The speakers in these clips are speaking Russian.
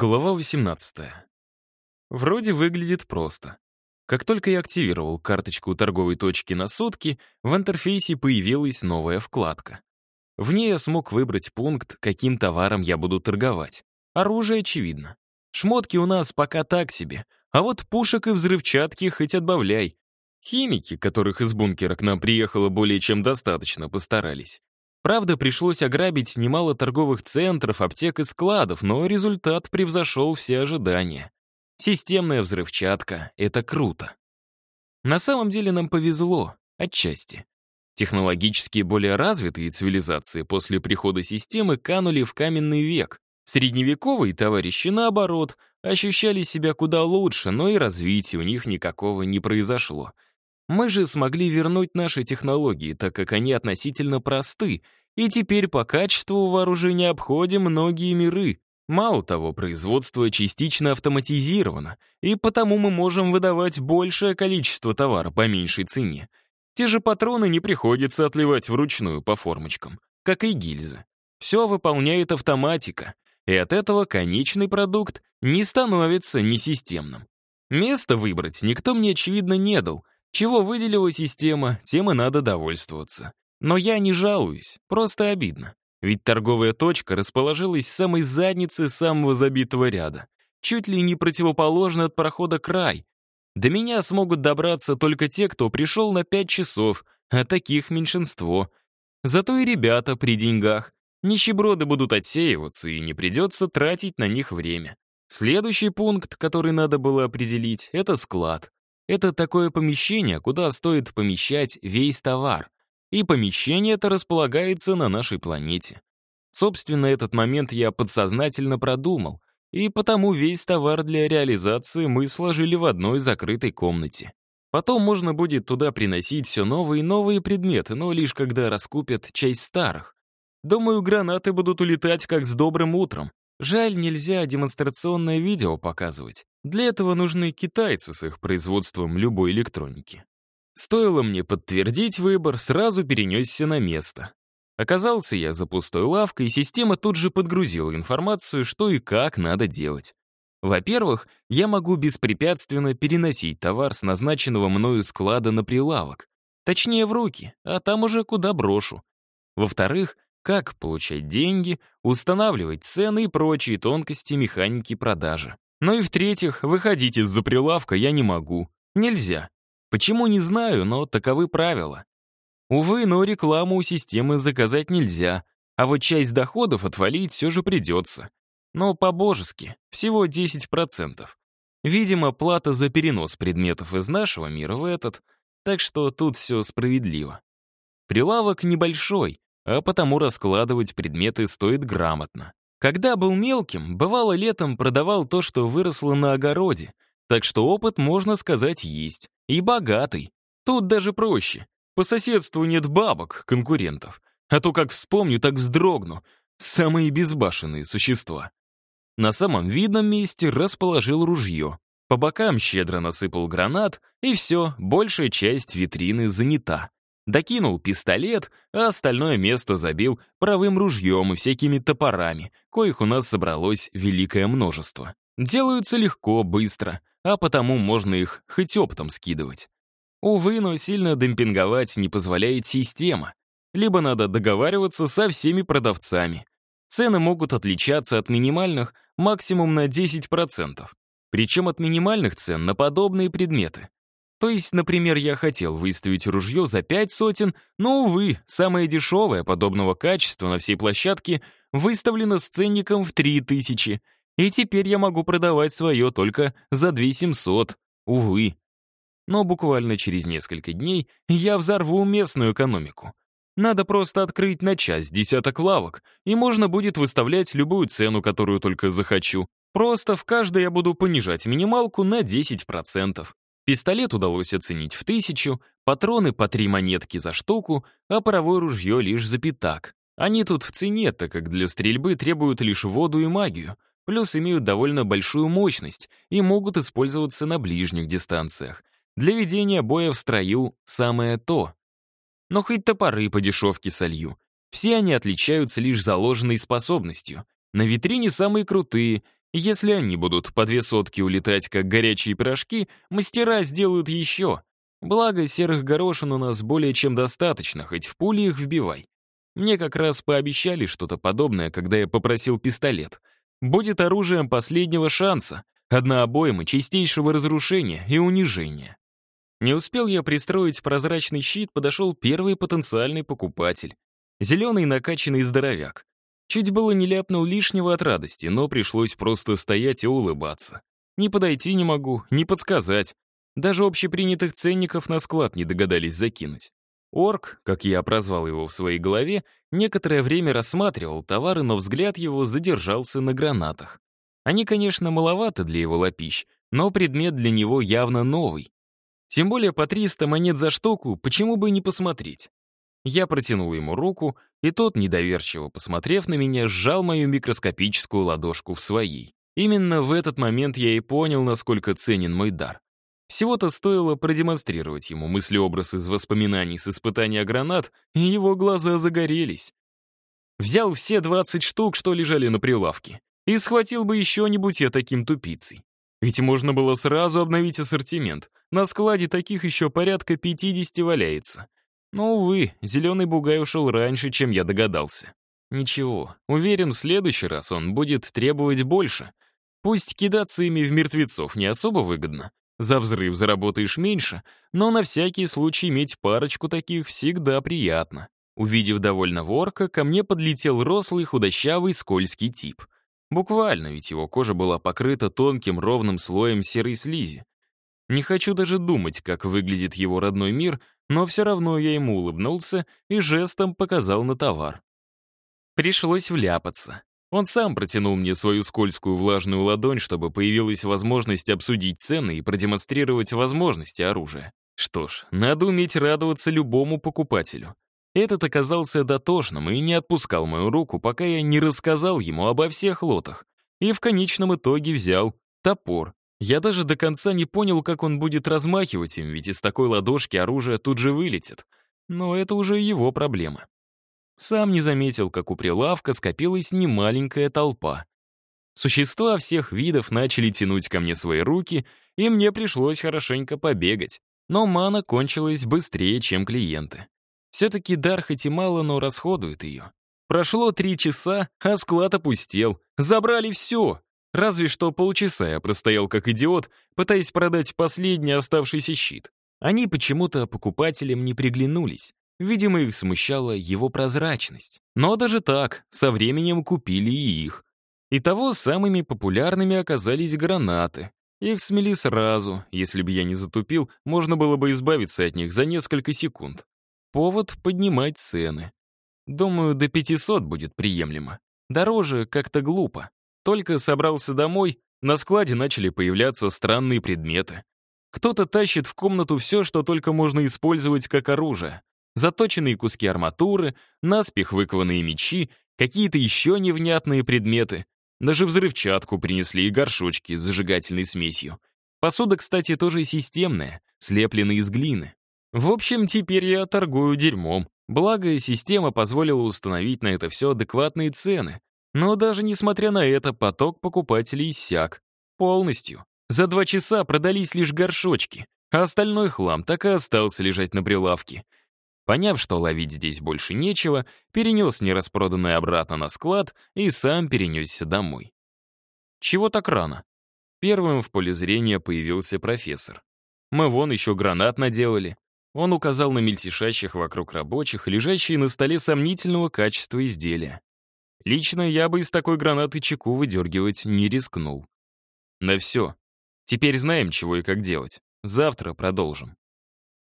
Глава 18. Вроде выглядит просто. Как только я активировал карточку торговой точки на сутки, в интерфейсе появилась новая вкладка. В ней я смог выбрать пункт, каким товаром я буду торговать. Оружие очевидно. Шмотки у нас пока так себе, а вот пушек и взрывчатки хоть отбавляй. Химики, которых из бункера к нам приехало более чем достаточно, постарались. Правда, пришлось ограбить немало торговых центров, аптек и складов, но результат превзошел все ожидания. Системная взрывчатка — это круто. На самом деле нам повезло, отчасти. Технологически более развитые цивилизации после прихода системы канули в каменный век. Средневековые товарищи, наоборот, ощущали себя куда лучше, но и развития у них никакого не произошло — мы же смогли вернуть наши технологии, так как они относительно просты, и теперь по качеству вооружения обходим многие миры. Мало того, производство частично автоматизировано, и потому мы можем выдавать большее количество товара по меньшей цене. Те же патроны не приходится отливать вручную по формочкам, как и гильзы. Все выполняет автоматика, и от этого конечный продукт не становится несистемным. Место выбрать никто мне, очевидно, не дал — чего выделила система, тем и надо довольствоваться. Но я не жалуюсь, просто обидно. Ведь торговая точка расположилась в самой заднице самого забитого ряда. Чуть ли не противоположно от прохода край. До меня смогут добраться только те, кто пришел на пять часов, а таких меньшинство. Зато и ребята при деньгах. Нищеброды будут отсеиваться, и не придется тратить на них время. Следующий пункт, который надо было определить, это склад. Это такое помещение, куда стоит помещать весь товар. И помещение это располагается на нашей планете. Собственно, этот момент я подсознательно продумал, и потому весь товар для реализации мы сложили в одной закрытой комнате. Потом можно будет туда приносить все новые и новые предметы, но лишь когда раскупят часть старых. Думаю, гранаты будут улетать как с добрым утром. Жаль, нельзя демонстрационное видео показывать. Для этого нужны китайцы с их производством любой электроники. Стоило мне подтвердить выбор, сразу перенесся на место. Оказался я за пустой лавкой, и система тут же подгрузила информацию, что и как надо делать. Во-первых, я могу беспрепятственно переносить товар с назначенного мною склада на прилавок. Точнее, в руки, а там уже куда брошу. Во-вторых, как получать деньги, устанавливать цены и прочие тонкости механики продажи. Ну и в-третьих, выходить из-за прилавка я не могу. Нельзя. Почему, не знаю, но таковы правила. Увы, но рекламу у системы заказать нельзя, а вот часть доходов отвалить все же придется. Но по-божески, всего 10%. Видимо, плата за перенос предметов из нашего мира в этот, так что тут все справедливо. Прилавок небольшой, а потому раскладывать предметы стоит грамотно. Когда был мелким, бывало летом продавал то, что выросло на огороде, так что опыт, можно сказать, есть. И богатый. Тут даже проще. По соседству нет бабок, конкурентов. А то как вспомню, так вздрогну. Самые безбашенные существа. На самом видном месте расположил ружье. По бокам щедро насыпал гранат, и все, большая часть витрины занята. Докинул пистолет, а остальное место забил правым ружьем и всякими топорами, коих у нас собралось великое множество. Делаются легко, быстро, а потому можно их хоть оптом скидывать. Увы, но сильно демпинговать не позволяет система. Либо надо договариваться со всеми продавцами. Цены могут отличаться от минимальных максимум на 10%. Причем от минимальных цен на подобные предметы. То есть, например, я хотел выставить ружье за пять сотен, но, увы, самое дешевое подобного качества на всей площадке выставлено с ценником в три тысячи, и теперь я могу продавать свое только за две семьсот, увы. Но буквально через несколько дней я взорву местную экономику. Надо просто открыть на час десяток лавок, и можно будет выставлять любую цену, которую только захочу. Просто в каждой я буду понижать минималку на 10%. Пистолет удалось оценить в тысячу, патроны по три монетки за штуку, а паровое ружье лишь за пятак. Они тут в цене, так как для стрельбы требуют лишь воду и магию, плюс имеют довольно большую мощность и могут использоваться на ближних дистанциях. Для ведения боя в строю самое то. Но хоть топоры по дешевке солью. Все они отличаются лишь заложенной способностью. На витрине самые крутые, Если они будут по две сотки улетать, как горячие пирожки, мастера сделают еще. Благо, серых горошин у нас более чем достаточно, хоть в пули их вбивай. Мне как раз пообещали что-то подобное, когда я попросил пистолет. Будет оружием последнего шанса, одна обойма чистейшего разрушения и унижения. Не успел я пристроить прозрачный щит, подошел первый потенциальный покупатель. Зеленый накачанный здоровяк. Чуть было не ляпнул лишнего от радости, но пришлось просто стоять и улыбаться. Ни подойти не могу, ни подсказать. Даже общепринятых ценников на склад не догадались закинуть. Орк, как я прозвал его в своей голове, некоторое время рассматривал товары, но взгляд его задержался на гранатах. Они, конечно, маловаты для его лапищ, но предмет для него явно новый. Тем более по 300 монет за штуку, почему бы не посмотреть? Я протянул ему руку, и тот, недоверчиво посмотрев на меня, сжал мою микроскопическую ладошку в своей. Именно в этот момент я и понял, насколько ценен мой дар. Всего-то стоило продемонстрировать ему мыслеобраз из воспоминаний с испытания гранат, и его глаза загорелись. Взял все 20 штук, что лежали на прилавке, и схватил бы еще не будь я таким тупицей. Ведь можно было сразу обновить ассортимент. На складе таких еще порядка 50 валяется. Но, увы, зеленый бугай ушел раньше, чем я догадался. Ничего, уверен, в следующий раз он будет требовать больше. Пусть кидаться ими в мертвецов не особо выгодно. За взрыв заработаешь меньше, но на всякий случай иметь парочку таких всегда приятно. Увидев довольного орка, ко мне подлетел рослый, худощавый, скользкий тип. Буквально, ведь его кожа была покрыта тонким ровным слоем серой слизи. Не хочу даже думать, как выглядит его родной мир, но все равно я ему улыбнулся и жестом показал на товар. Пришлось вляпаться. Он сам протянул мне свою скользкую влажную ладонь, чтобы появилась возможность обсудить цены и продемонстрировать возможности оружия. Что ж, надо уметь радоваться любому покупателю. Этот оказался дотошным и не отпускал мою руку, пока я не рассказал ему обо всех лотах. И в конечном итоге взял топор, я даже до конца не понял, как он будет размахивать им, ведь из такой ладошки оружие тут же вылетит. Но это уже его проблема. Сам не заметил, как у прилавка скопилась немаленькая толпа. Существа всех видов начали тянуть ко мне свои руки, и мне пришлось хорошенько побегать. Но мана кончилась быстрее, чем клиенты. Все-таки дар хоть и мало, но расходует ее. Прошло три часа, а склад опустел. Забрали все. Разве что полчаса я простоял как идиот, пытаясь продать последний оставшийся щит. Они почему-то покупателям не приглянулись. Видимо, их смущала его прозрачность. Но даже так, со временем купили и их. Итого самыми популярными оказались гранаты. Их смели сразу, если бы я не затупил, можно было бы избавиться от них за несколько секунд. Повод поднимать цены. Думаю, до 500 будет приемлемо. Дороже как-то глупо. Только собрался домой, на складе начали появляться странные предметы. Кто-то тащит в комнату все, что только можно использовать как оружие. Заточенные куски арматуры, наспех выкованные мечи, какие-то еще невнятные предметы. Даже взрывчатку принесли и горшочки с зажигательной смесью. Посуда, кстати, тоже системная, слеплена из глины. В общем, теперь я торгую дерьмом. Благо, система позволила установить на это все адекватные цены. Но даже несмотря на это, поток покупателей иссяк. Полностью. За два часа продались лишь горшочки, а остальной хлам так и остался лежать на прилавке. Поняв, что ловить здесь больше нечего, перенес нераспроданное обратно на склад и сам перенесся домой. Чего так рано? Первым в поле зрения появился профессор. Мы вон еще гранат наделали. Он указал на мельтешащих вокруг рабочих, лежащие на столе сомнительного качества изделия. Лично я бы из такой гранаты чеку выдергивать не рискнул. На все. Теперь знаем, чего и как делать. Завтра продолжим.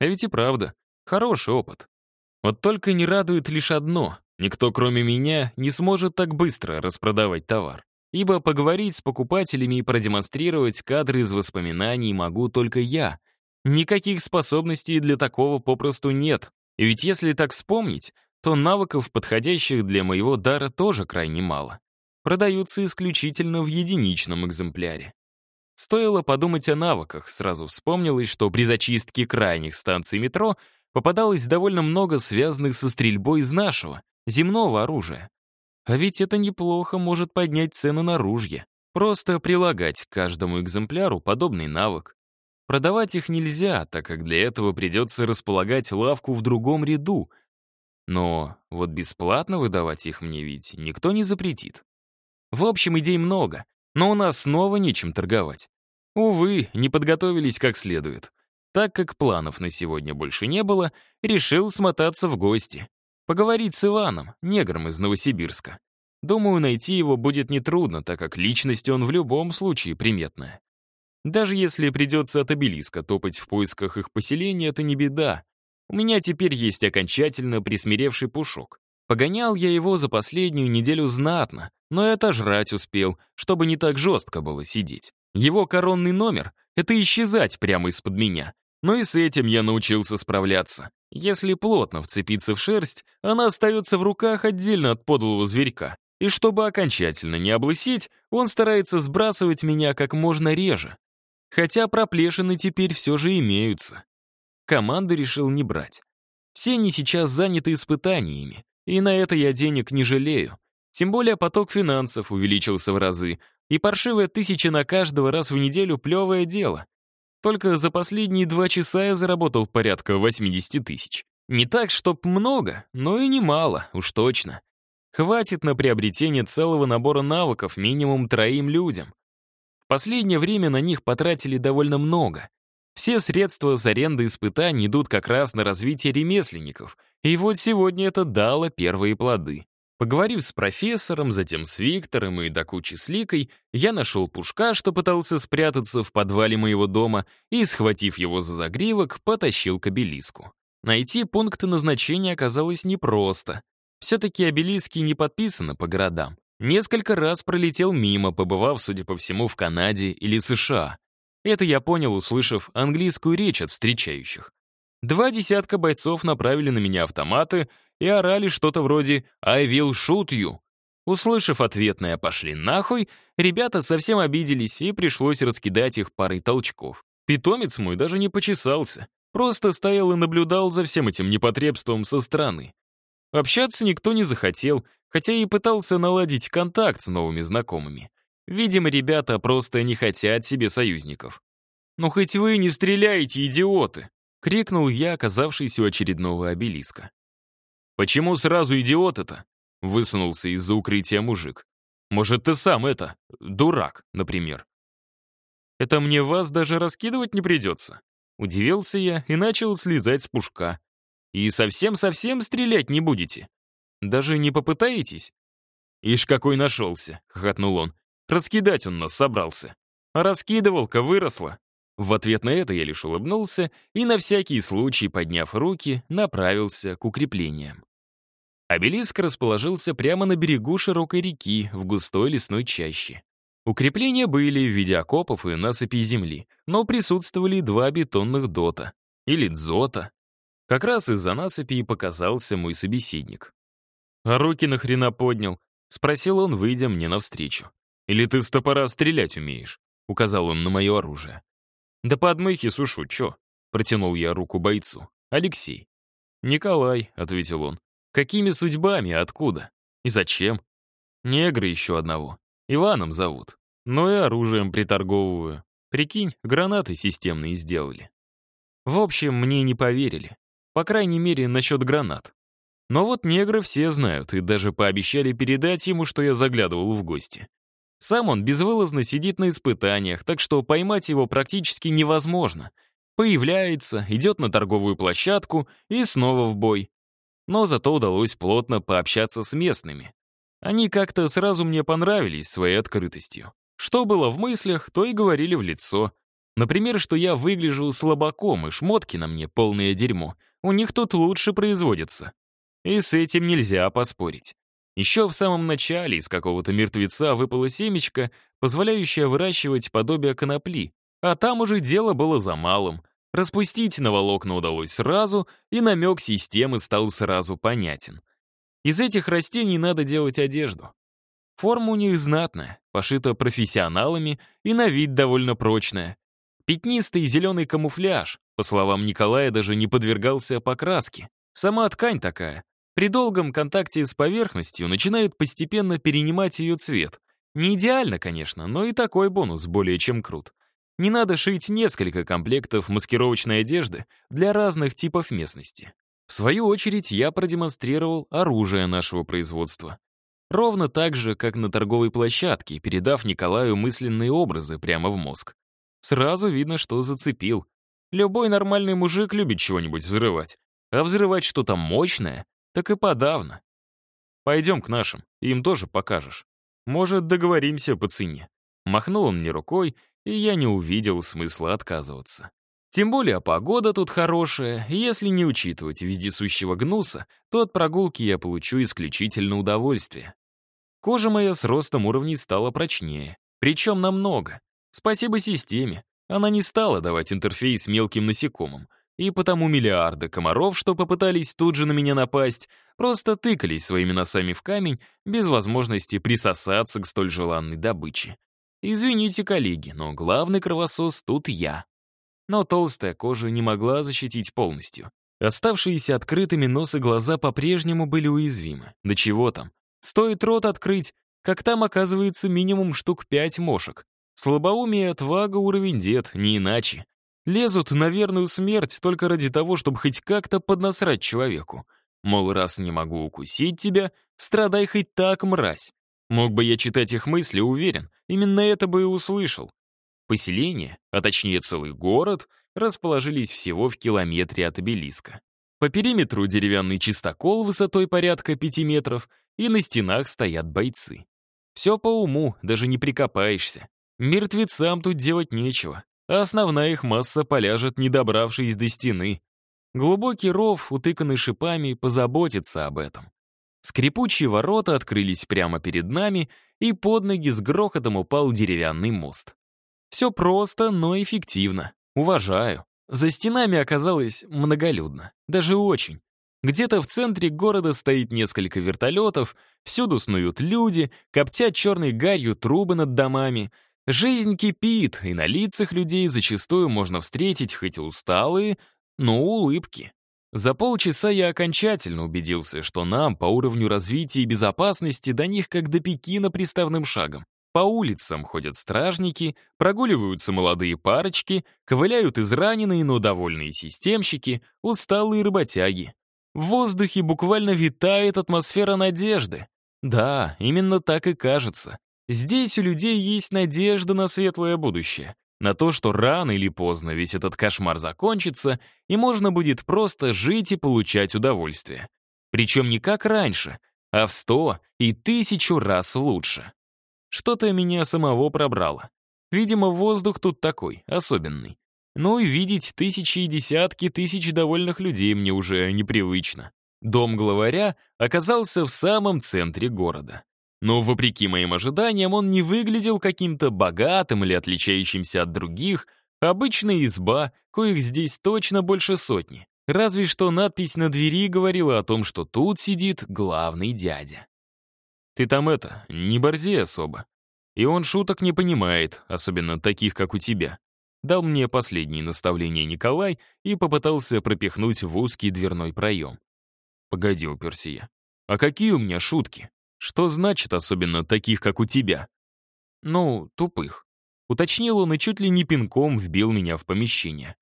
А ведь и правда, хороший опыт. Вот только не радует лишь одно. Никто, кроме меня, не сможет так быстро распродавать товар. Ибо поговорить с покупателями и продемонстрировать кадры из воспоминаний могу только я. Никаких способностей для такого попросту нет. Ведь если так вспомнить, то навыков, подходящих для моего дара, тоже крайне мало. Продаются исключительно в единичном экземпляре. Стоило подумать о навыках, сразу вспомнилось, что при зачистке крайних станций метро попадалось довольно много связанных со стрельбой из нашего, земного оружия. А ведь это неплохо может поднять цены на ружья. Просто прилагать к каждому экземпляру подобный навык. Продавать их нельзя, так как для этого придется располагать лавку в другом ряду. Но вот бесплатно выдавать их мне ведь никто не запретит. В общем, идей много, но у нас снова нечем торговать. Увы, не подготовились как следует. Так как планов на сегодня больше не было, решил смотаться в гости. Поговорить с Иваном, негром из Новосибирска. Думаю, найти его будет нетрудно, так как личность он в любом случае приметная. Даже если придется от обелиска топать в поисках их поселения, это не беда. У меня теперь есть окончательно присмиревший пушок. Погонял я его за последнюю неделю знатно, но и отожрать успел, чтобы не так жестко было сидеть. Его коронный номер — это исчезать прямо из-под меня. Но и с этим я научился справляться. Если плотно вцепиться в шерсть, она остается в руках отдельно от подлого зверька. И чтобы окончательно не облысеть, он старается сбрасывать меня как можно реже. Хотя проплешины теперь все же имеются. Команды решил не брать. Все они сейчас заняты испытаниями, и на это я денег не жалею. Тем более поток финансов увеличился в разы, и паршивая тысяча на каждого раз в неделю — плевое дело. Только за последние два часа я заработал порядка 80 тысяч. Не так, чтоб много, но и немало, уж точно. Хватит на приобретение целого набора навыков минимум троим людям. В последнее время на них потратили довольно много. Все средства с аренды испытаний идут как раз на развитие ремесленников, и вот сегодня это дало первые плоды. Поговорив с профессором, затем с Виктором и до кучи с Ликой, я нашел Пушка, что пытался спрятаться в подвале моего дома, и, схватив его за загривок, потащил к обелиску. Найти пункт назначения оказалось непросто. Все-таки обелиски не подписаны по городам. Несколько раз пролетел мимо, побывав, судя по всему, в Канаде или США. Это я понял, услышав английскую речь от встречающих. Два десятка бойцов направили на меня автоматы и орали что-то вроде «I will shoot you». Услышав ответное «пошли нахуй», ребята совсем обиделись, и пришлось раскидать их парой толчков. Питомец мой даже не почесался, просто стоял и наблюдал за всем этим непотребством со стороны. Общаться никто не захотел, хотя и пытался наладить контакт с новыми знакомыми. Видимо, ребята просто не хотят себе союзников. «Ну хоть вы не стреляете, идиоты!» — крикнул я, оказавшийся у очередного обелиска. «Почему сразу идиот-то?» — высунулся из-за укрытия мужик. «Может, ты сам это, дурак, например?» «Это мне вас даже раскидывать не придется?» Удивился я и начал слезать с пушка. И совсем-совсем стрелять не будете? Даже не попытаетесь? Ишь, какой нашелся, хохотнул он. Раскидать он нас собрался. А раскидывалка выросла. В ответ на это я лишь улыбнулся и на всякий случай, подняв руки, направился к укреплениям. Обелиск расположился прямо на берегу широкой реки в густой лесной чаще. Укрепления были в виде окопов и насыпей земли, но присутствовали два бетонных дота, или дзота, как раз из-за насыпи и показался мой собеседник. «А руки нахрена поднял?» — спросил он, выйдя мне навстречу. «Или ты с топора стрелять умеешь?» — указал он на мое оружие. «Да по отмыхе сушу, чё?» — протянул я руку бойцу. «Алексей». «Николай», — ответил он. «Какими судьбами, откуда? И зачем?» «Негры еще одного. Иваном зовут. Но и оружием приторговываю. Прикинь, гранаты системные сделали». В общем, мне не поверили. По крайней мере, насчет гранат. Но вот негры все знают и даже пообещали передать ему, что я заглядывал в гости. Сам он безвылазно сидит на испытаниях, так что поймать его практически невозможно. Появляется, идет на торговую площадку и снова в бой. Но зато удалось плотно пообщаться с местными. Они как-то сразу мне понравились своей открытостью. Что было в мыслях, то и говорили в лицо. Например, что я выгляжу слабаком, и шмотки на мне полное дерьмо — у них тут лучше производится. И с этим нельзя поспорить. Еще в самом начале из какого-то мертвеца выпало семечко, позволяющее выращивать подобие конопли, а там уже дело было за малым. Распустить на волокна удалось сразу, и намек системы стал сразу понятен. Из этих растений надо делать одежду. Форма у них знатная, пошита профессионалами и на вид довольно прочная. Пятнистый зеленый камуфляж, по словам Николая, даже не подвергался покраске. Сама ткань такая. При долгом контакте с поверхностью начинает постепенно перенимать ее цвет. Не идеально, конечно, но и такой бонус более чем крут. Не надо шить несколько комплектов маскировочной одежды для разных типов местности. В свою очередь, я продемонстрировал оружие нашего производства. Ровно так же, как на торговой площадке, передав Николаю мысленные образы прямо в мозг. Сразу видно, что зацепил. Любой нормальный мужик любит чего-нибудь взрывать. А взрывать что-то мощное, так и подавно. Пойдем к нашим, им тоже покажешь. Может, договоримся по цене. Махнул он мне рукой, и я не увидел смысла отказываться. Тем более погода тут хорошая, если не учитывать вездесущего гнуса, то от прогулки я получу исключительно удовольствие. Кожа моя с ростом уровней стала прочнее, причем намного. Спасибо системе, она не стала давать интерфейс мелким насекомым, и потому миллиарды комаров, что попытались тут же на меня напасть, просто тыкались своими носами в камень без возможности присосаться к столь желанной добыче. Извините, коллеги, но главный кровосос тут я. Но толстая кожа не могла защитить полностью. Оставшиеся открытыми нос и глаза по-прежнему были уязвимы. Да чего там? Стоит рот открыть, как там оказывается минимум штук пять мошек. Слабоумие отвага уровень дед, не иначе. Лезут на верную смерть только ради того, чтобы хоть как-то поднасрать человеку. Мол, раз не могу укусить тебя, страдай хоть так, мразь. Мог бы я читать их мысли, уверен, именно это бы и услышал. Поселение, а точнее целый город, расположились всего в километре от обелиска. По периметру деревянный чистокол высотой порядка пяти метров, и на стенах стоят бойцы. Все по уму, даже не прикопаешься. Мертвецам тут делать нечего, а основная их масса поляжет, не добравшись до стены. Глубокий ров, утыканный шипами, позаботится об этом. Скрипучие ворота открылись прямо перед нами, и под ноги с грохотом упал деревянный мост. Все просто, но эффективно. Уважаю. За стенами оказалось многолюдно. Даже очень. Где-то в центре города стоит несколько вертолетов, всюду снуют люди, коптят черной гарью трубы над домами. Жизнь кипит, и на лицах людей зачастую можно встретить хоть и усталые, но улыбки. За полчаса я окончательно убедился, что нам по уровню развития и безопасности до них как до Пекина приставным шагом. По улицам ходят стражники, прогуливаются молодые парочки, ковыляют израненные, но довольные системщики, усталые работяги. В воздухе буквально витает атмосфера надежды. Да, именно так и кажется. Здесь у людей есть надежда на светлое будущее на то, что рано или поздно весь этот кошмар закончится, и можно будет просто жить и получать удовольствие. Причем не как раньше, а в сто и тысячу раз лучше. Что-то меня самого пробрало. Видимо, воздух тут такой, особенный. Ну и видеть тысячи и десятки тысяч довольных людей мне уже непривычно. Дом главаря оказался в самом центре города. Но, вопреки моим ожиданиям, он не выглядел каким-то богатым или отличающимся от других. Обычная изба, коих здесь точно больше сотни. Разве что надпись на двери говорила о том, что тут сидит главный дядя. «Ты там это, не борзи особо. И он шуток не понимает, особенно таких, как у тебя». Дал мне последние наставления Николай и попытался пропихнуть в узкий дверной проем. «Погоди, уперся я. А какие у меня шутки?» Что значит особенно таких, как у тебя? Ну, тупых. Уточнил он и чуть ли не пинком вбил меня в помещение.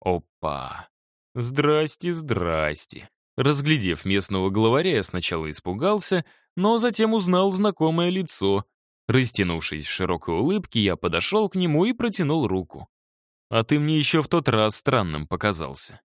Опа. Здрасте, здрасте. Разглядев местного главаря, я сначала испугался, но затем узнал знакомое лицо. Растянувшись в широкой улыбке, я подошел к нему и протянул руку. «А ты мне еще в тот раз странным показался».